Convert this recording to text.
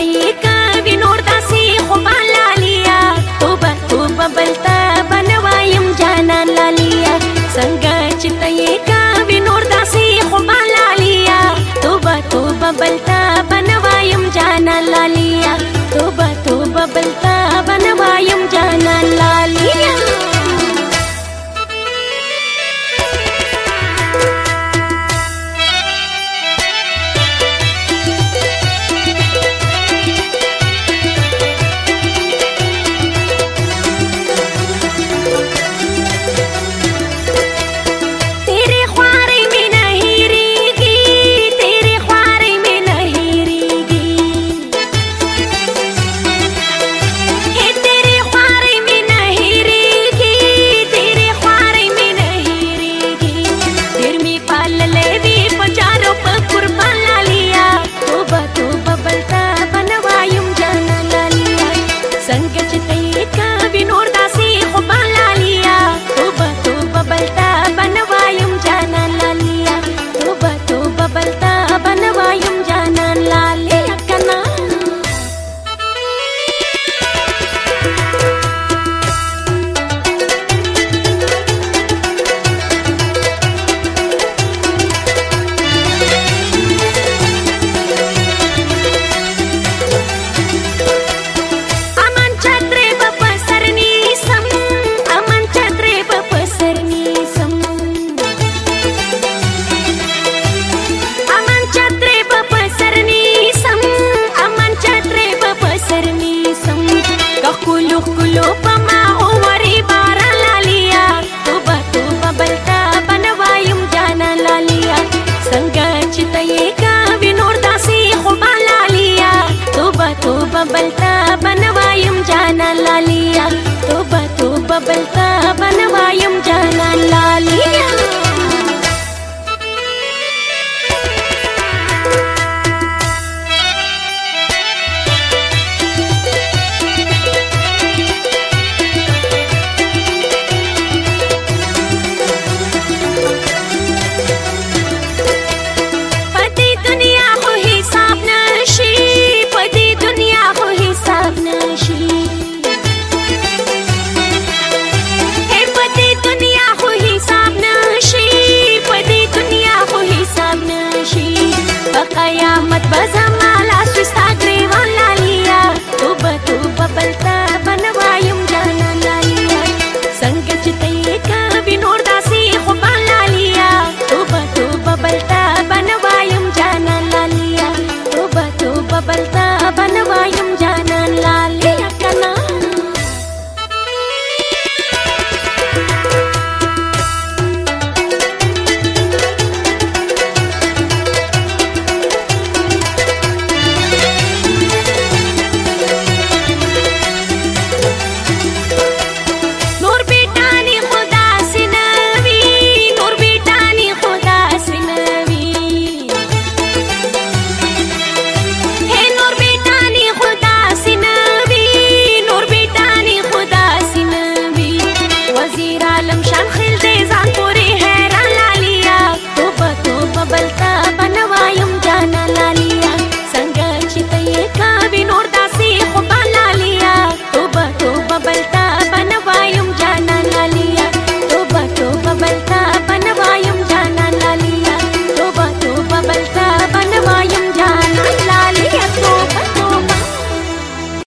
یې जाना कियामत बजा